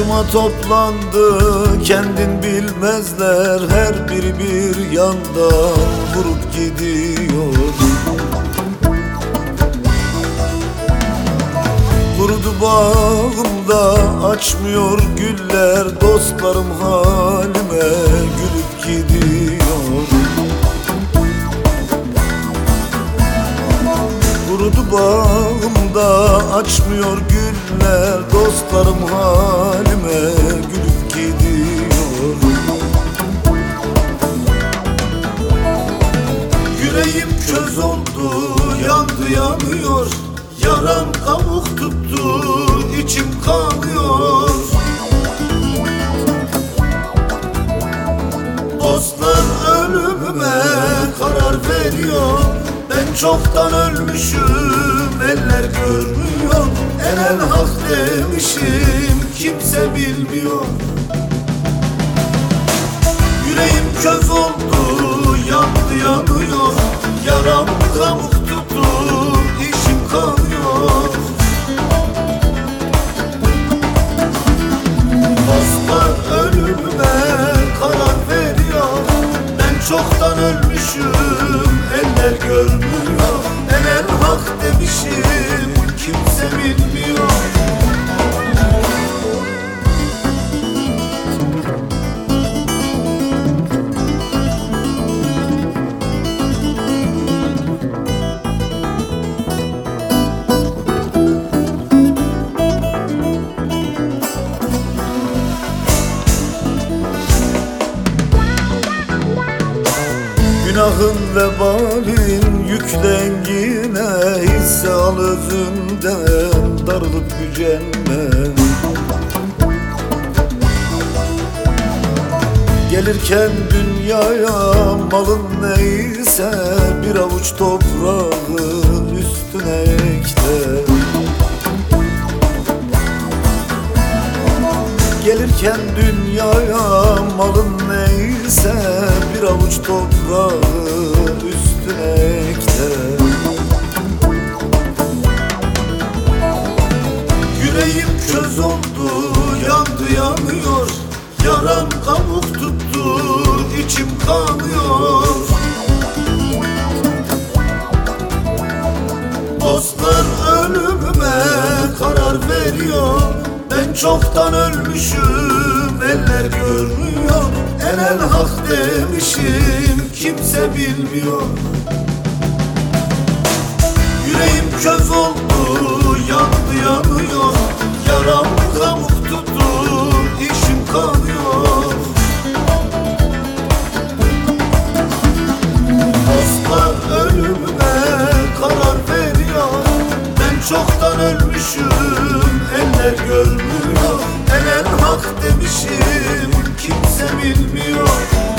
Başıma toplandı kendin bilmezler Her biri bir yandan vurup gidiyor. Kurudu bağımda açmıyor güller Dostlarım halime gülüp gidiyor. Kurudu bağımda açmıyor güller Dostlarım halime gülüp gidiyor. Yüreğim köz oldu yandı yanıyor. Yaram kabuk tuttu içim kanıyor. Dostlar ölümüme karar veriyor. Ben çoktan ölmüşüm eller görmüyor. El demişim kimse bilmiyor. Yüreğim köz oldu yandı yanıyor. Yaram kabuk tuttu içim kanıyor Dostlar ölümüme karar veriyor. Ben çoktan ölmüşüm eller görmüyor Günahın vebalin yüklengine Hisse al özünden darılıp gücenme. Gelirken dünyaya malın neyse Bir avuç toprağın Gelirken dünyaya malın neyse Bir avuç toprağı üstüne ekle Yüreğim köz oldu yandı yanıyor. Yaram kabuk tuttu içim kanıyor. Dostlar ölümüme karar veriyor Ben çoktan ölmüşüm eller görmüyor El el hak demişim kimse bilmiyor. Yüreğim köz oldu yandı yanıyor Yaram kabuk tuttu içim kanıyor. Dostlar ölümüme karar veriyor Ben çoktan ölmüşüm eller görmüyor demişim kimse bilmiyor.